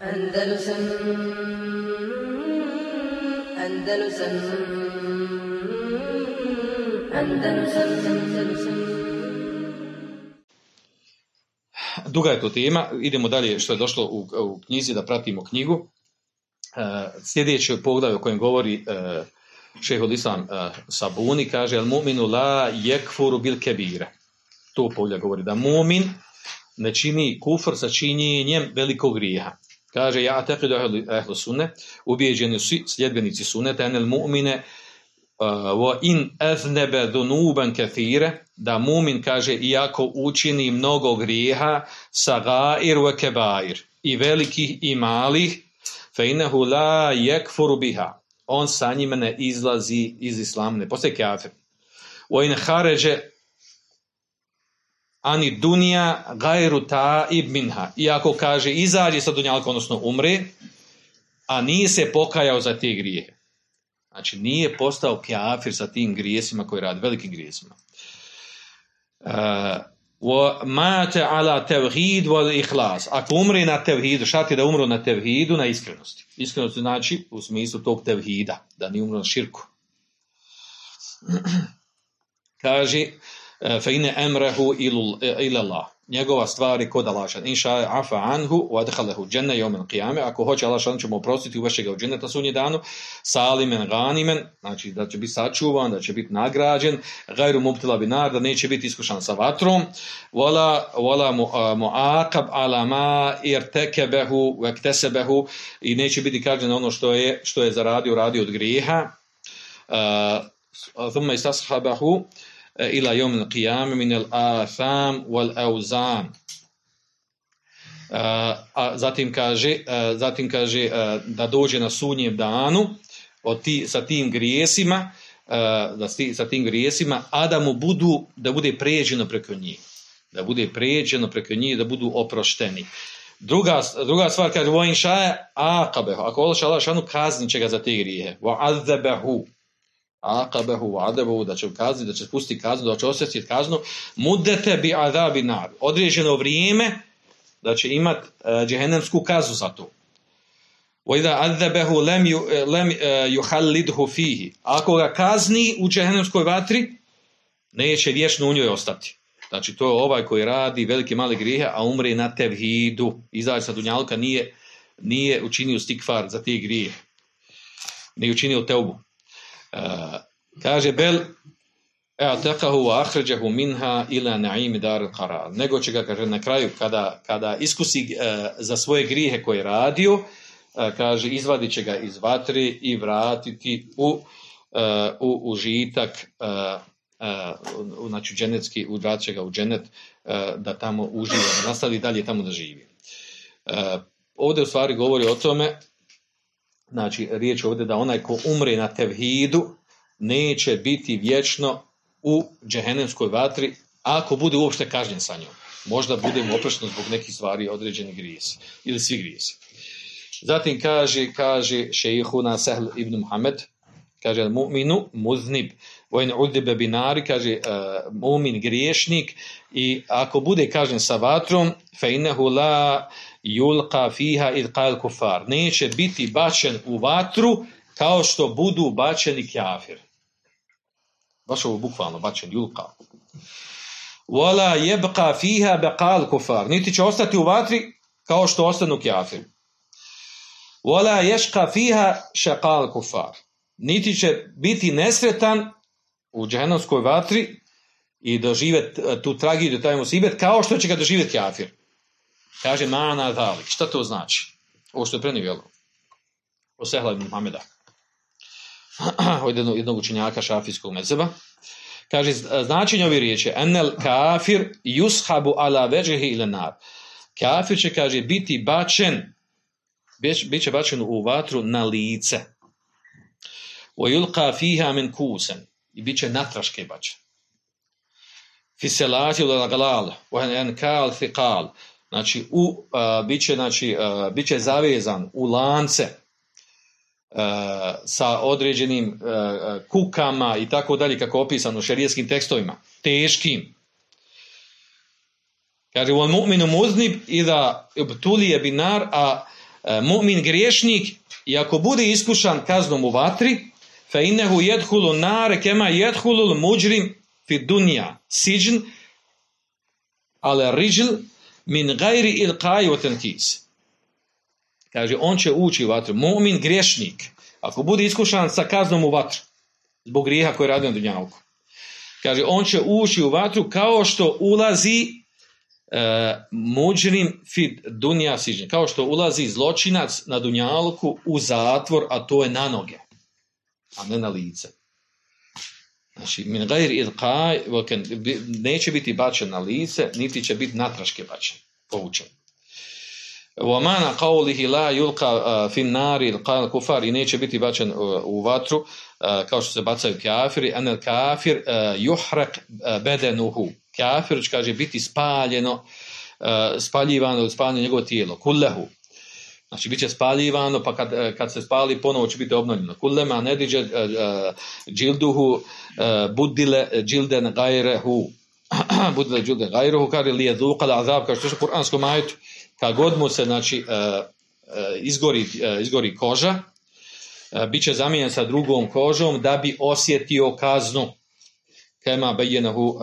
Andalusam Andalusam Andalusam Andalusam Duga je to tema, idemo dalje što je došlo u, u knjizi da pratimo knjigu. Uh, sljedeće poglavlje o kojem govori e, uh, šehol Islam uh, e, Sabuni, kaže al mu'minu la yekfuru bil kebire. To polja govori da mu'min ne čini kufr sa činjenjem velikog grijeha. Kaže, ja teqidu ehlu sunne, ubijeđeni su sljedbenici sunneta, enel mu'mine, wa in aznebe dhunuban kathire, da mu'min kaže iako učini mnogo grijeha sagair wa kebair, i velikih i malih fe inahu la yekfuru biha on sa njima ne izlazi iz islama ne postaje kafir wa in kharaja ani dunja gajru ta'ib minha. Iako kaže izađe sa dunjalka, odnosno umre, a nije se pokajao za te grijehe. Znači nije postao kafir sa tim grijesima koji radi, velikim grijesima. Uh, wa mate ala tevhid wal ihlas. Ako umre na tevhidu, šta ti da umro na tevhidu, na iskrenosti. Iskrenost znači u smislu tog tevhida, da ni umro na širku. Kaže, Eh, fa ine emrehu ila eh, Allah. Njegova stvar je kod Allaha. Inša afa anhu wa adhalehu janna yawm al-qiyamah. Ako hoće Allah šan ćemo oprostiti u vašega dženeta sunji danu. Salimen ganimen, znači da će biti sačuvan, da će biti nagrađen, gajru mubtila binar, da neće biti iskušan sa vatrom. Wala wala eh, muaqab ala ma irtakabahu wa iktasabahu i neće biti kažen ono što je što je zaradio, radio od grijeha. Uh, thumma istashabahu E, ila jom il qiyam min al atham wal awzan. E, a zatim kaže e, zatim kaže da dođe na sunnjem danu od ti, sa tim grijesima da sti, sa tim grijesima a da mu budu da bude pređeno preko njih. Da bude pređeno preko njih da budu oprošteni. Druga, druga stvar kaže vojin šaje aqabehu ako Allah šanu kazni će ga za te grijehe. Wa azabehu aqabahu wa adabahu da će kazni da će spustiti kaznu da će osjetiti kaznu. Mudete bi azabi nar. Određeno vrijeme da će imat uh, džehennemsku kaznu za to. Wa idha adabahu lam yu, e, lam uh, yuhallidhu fihi. Ako ga kazni u džehennemskoj vatri neće vječno u njoj ostati. Znači to je ovaj koji radi velike male grijehe a umre na tevhidu. Izađe sa dunjalka nije nije učinio stikfar za te grijehe nije učinio teubu kaže bel ataqahu wa akhrajahu minha ila na'im dar al-qarar nego će ga kaže na kraju kada kada iskusi uh, za svoje grijehe koje je radio uh, kaže izvadiće ga iz vatre i vratiti u uh, u užitak uh, uh, znači dženetski vraća ga u dženet uh, da tamo uživa da nastavi dalje tamo da živi. Uh, ovdje u stvari govori o tome znači riječ ovdje da onaj ko umre na tevhidu neće biti vječno u džehennemskoj vatri ako bude uopšte kažnjen sa njom. Možda bude mu oprešno zbog nekih stvari određeni grijesi ili svi grijesi. Zatim kaže, kaže šejhuna Sahl ibn Muhammed, kaže mu'minu muznib, vojn udibe binari, kaže uh, mu'min griješnik i ako bude kažnjen sa vatrom, fe innehu la yulqa fiha id qal kufar. Neće biti bačen u vatru kao što budu bačeni kafir. Baš ovo bukvalno bačen yulqa. Wala yabqa fiha baqal kufar. Niti će ostati u vatri kao što ostanu kafir. Wala yashqa fiha shaqal kufar. Niti će biti nesretan u džehennemskoj vatri i dožive eh, tu tragediju, taj musibet, kao što će ga doživjeti kafir. Kaže mana dalik. Šta to znači? Ovo što je prenio O Sehla ibn Muhammeda. Od jednog, jednog učenjaka šafijskog mezeba. Kaže, značenje ove riječi, enel kafir yushabu ala veđehi ili nar. Kafir će, kaže, biti bačen, bit će bačen u vatru na lice. O yulqa fiha min kusen. I bit će natraške bačen. Fiselati ula galal. O en kal thiqal znači u e, uh, biće znači e, uh, biće zavezan u lance e, sa određenim kukama i tako dalje kako opisano u šerijskim tekstovima teškim. Kaže on mu'minu muznib i da ibtuliya binar a mu'min griješnik i ako bude iskušan kaznom u vatri, fa innehu jedhulu nare kema jedhulu muđrim fi dunja siđn ale riđl min gajri il kaj tenkis. Kaže, on će ući u vatru. Mu'min griješnik, ako bude iskušan sa kaznom u vatru, zbog grijeha koje radi na dunjalku, kaže, on će ući u vatru kao što ulazi e, muđrim fid dunja siđen, kao što ulazi zločinac na dunjalku u zatvor, a to je na noge, a ne na lice. Znači, min gajr ilqaj, neće biti bačen na lice, niti će biti natraške bačen, povučen. Wa mana qawlihi la yulqa fi an-nari al-kufar i neće biti bačen u vatru kao što se bacaju kafiri, an al-kafir yuhraq badanuhu. Kafir kaže biti spaljeno spaljivano, spaljeno njegovo tijelo, kullahu. Znači, bit će spaljivano, pa kad, e, kad se spali, ponovo će biti obnovljeno. Kullema nediđe e, džilduhu e, budile džilden gajrehu. budile džilden gajrehu, kaže li je dhuqal azab, kao što je u kuranskom ajetu kad god mu se znači, izgori, izgori koža, bit će zamijen sa drugom kožom da bi osjetio kaznu. Kema bejenahu,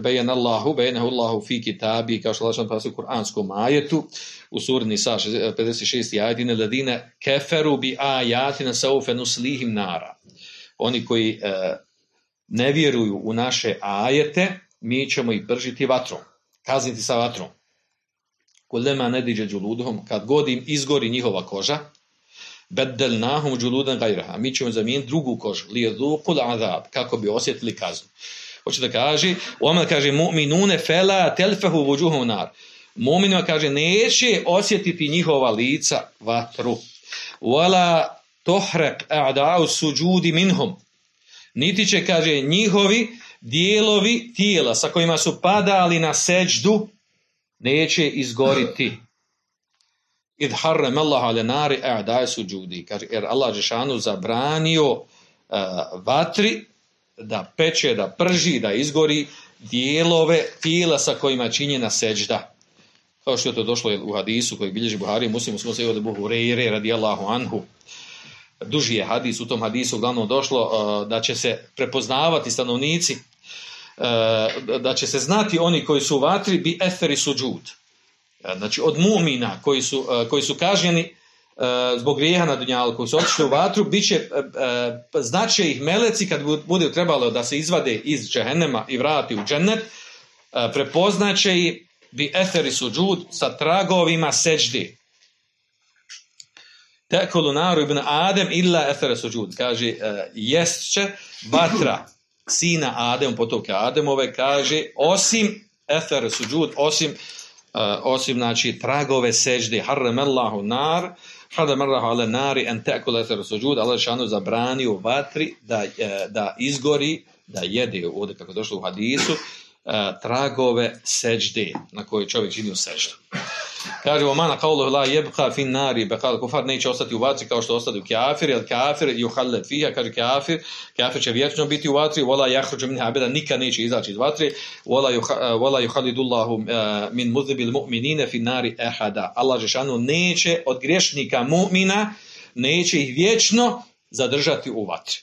bejen Allahu, bejenahu Allahu fi kitabi, kao što je u kuranskom ajetu, u suri Nisa 56. ajetine, ladine keferu bi ajatina saufe nuslihim nara. Oni koji eh, ne vjeruju u naše ajete, mi ćemo ih pržiti vatrom, kazniti sa vatrom. Kulema ne diđe džuluduhom, kad god im izgori njihova koža, beddel nahum džuludan gajraha. Mi ćemo zamijeniti drugu kožu, li je azab, kako bi osjetili kaznu. Hoće da kaže, Omar kaže, mu'minune fela telfehu vuđuhum nar. Mu'minima kaže, neće osjetiti njihova lica vatru. Wala tohrek a'da'u suđudi minhum. Niti će, kaže, njihovi dijelovi tijela sa kojima su padali na seđdu, neće izgoriti. Id harrem Allah ale nari a'da'u suđudi. Kaže, jer Allah Žešanu zabranio uh, vatri da peče, da prži, da izgori dijelove tijela sa kojima činje na seđda. Kao što je to došlo u hadisu koji bilježi Buhari, muslim smo se od Buhu Rejre radijallahu anhu. Duži je hadis, u tom hadisu uglavnom došlo uh, da će se prepoznavati stanovnici e, da će se znati oni koji su u vatri bi eferi suđud. E, znači od mumina koji su, e, koji su kažnjeni zbog grijeha na dunjalu, koji su otišli u vatru, bit će, znaće ih meleci kad bude trebalo da se izvade iz džehennema i vrati u džennet, prepoznaće ih bi eferi suđud sa tragovima seđdi. Tekolu naru ibn Adem illa efere suđud. Kaže, e, jest će vatra sina Adem, potoke Ademove, kaže, osim efer suđud, osim, uh, osim znači, tragove seđdi, harrem Allahu nar, harrem Allahu ale nari, en tekul efer suđud, Allah šanu zabranio vatri da, uh, da izgori, da jede, ovdje kako došlo u hadisu, uh, E, tragove seđde na koje čovjek čini u seždu. Kaže omana kaulu la yabqa fi nari bekal pa kufar neće ostati u vatri kao što ostaju kafir, el kafir yuhallat fiha kaže kafir, kafir će vječno biti u vatri, wala yakhruju minha abada nikad neće izaći iz vatri, wala e, wala yukhallidullahu e, min mudhibil mu'minina fi nari ahada. Allah džeshanu neće od grešnika mu'mina neće ih vječno zadržati u vatri.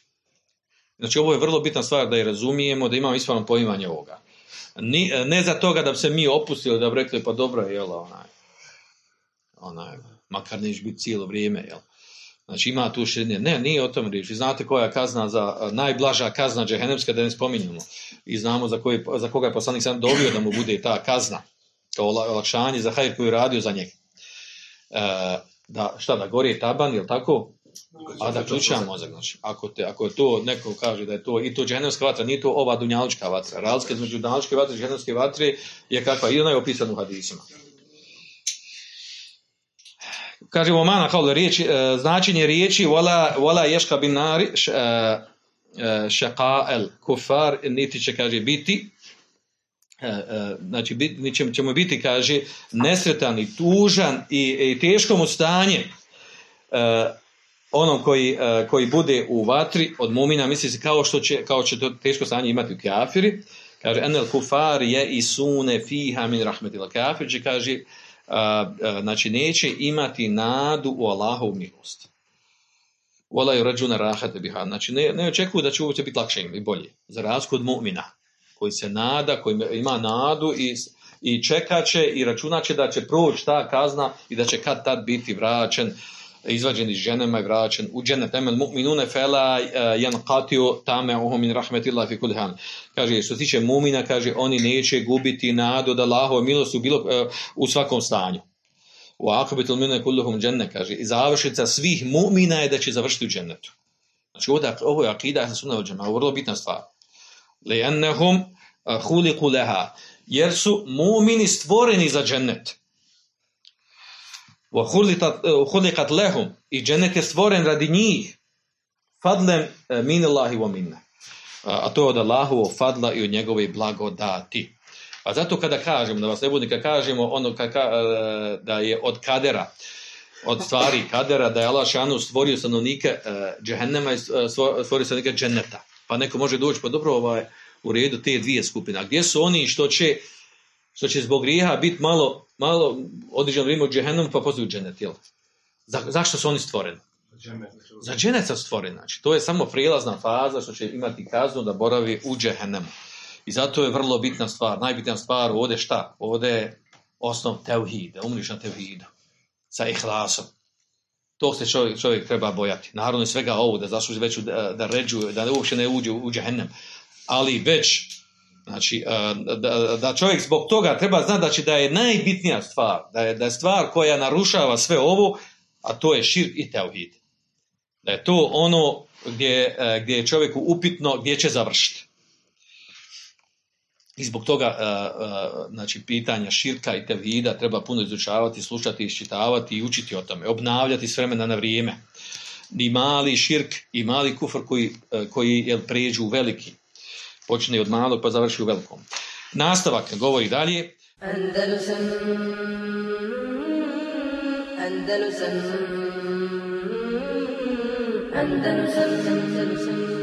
Znači ovo je vrlo bitna stvar da je razumijemo, da imamo ispravno poimanje ovoga. Ni, ne za toga da bi se mi opustili, da bi rekli pa dobro je, jel, onaj, onaj, makar neš biti cijelo vrijeme, jel? Znači ima tu širinje. Ne, nije o tom riječ. Znate koja je kazna za najblaža kazna džehennemska, da ne spominjamo. I znamo za, koji, za koga je poslanik sam dobio da mu bude ta kazna. To olakšanje za hajr koju je radio za njega. E, da, šta, da gori taban, jel tako? A da ključa mozak, znači. Ako, te, ako to, neko kaže da je to i to džehennemska vatra, nije to ova dunjalička vatra. Razlika između dunjaličke vatre i džehennemske vatre je kakva? I ona je opisana u hadisima kažemo mana kao riječi, e, značenje riječi wala wala yashqa bin nari shaqa e, e, el kufar niti će kaže biti e, znači bit, ćemo, ćemo biti kaže nesretan i tužan i, i teško mu stanje onom koji, e, koji bude u vatri od mumina misli se kao što će kao će to teško stanje imati u kafiri kaže enel kufar je i sune fiha min rahmetil kafir će kaže znači neće imati nadu u Allahovu milost. Vola je rađuna rahate biha. Znači ne, ne očekuju da će uopće biti lakše i bolje. Za razliku od mu'mina koji se nada, koji ima nadu i, i čekaće i računaće da će proći ta kazna i da će kad tad biti vraćen izvađen iz ženema i vraćen u džene temel mu'minune fela e, jan qatio tame min rahmetillah fi kulhan. Kaže, što se tiče mumina, kaže, oni neće gubiti nadu da Allahove milost u, bilo, uh, u svakom stanju. U akabitul mine kulluhum dženne, kaže, i završica svih mu'mina je da će završiti u džennetu. Znači, ovdje, ovo je akida sa sunna ođema, ovo je vrlo bitna stvar. Lejennehum e, huliku leha, jer su mu'mini stvoreni za džennet. وَخُلِقَتْ لَهُمْ I džennet je stvoren radi njih. Fadlem min Allahi wa minna. A to je od Allahovo fadla i od njegove blagodati. A zato kada kažemo, da vas ne bude, kada kažemo ono ka, da je od kadera, od stvari kadera, da je Allah šanu stvorio stanovnike uh, džehennema i stvorio stanovnike dženneta. Pa neko može doći, pa dobro, ovaj, u redu te dvije skupine. gdje su oni što će, što će zbog grijeha biti malo malo određeno vrijeme u džehennom, pa poslije u dženet, jel? Za, zašto su oni stvoreni? Za dženet su stvoreni, znači. To je samo prijelazna faza što će imati kaznu da boravi u džehennemu. I zato je vrlo bitna stvar, najbitnija stvar, ovdje šta? Ovdje je osnov teuhida, umriš na teuhidu, sa ihlasom. To se čovjek, čovjek treba bojati. Naravno svega ovo, da zasluži već da, da ređuje, da uopće ne uđe u, u džehennem. Ali već Znači, da, da čovjek zbog toga treba znati da, će da je najbitnija stvar, da je, da je stvar koja narušava sve ovo, a to je širk i teohid. Da je to ono gdje, e, gdje je čovjeku upitno gdje će završiti. I zbog toga, e, e, znači, pitanja širka i tevhida treba puno izučavati, slušati, iščitavati i učiti o tome, obnavljati s vremena na vrijeme. I mali širk i mali kufr koji, koji jel, pređu u veliki počne od malog pa završi u velikom. Nastavak govori dalje. Andalusam, Andalusam, Andalusam, Andalusam, Andalusam.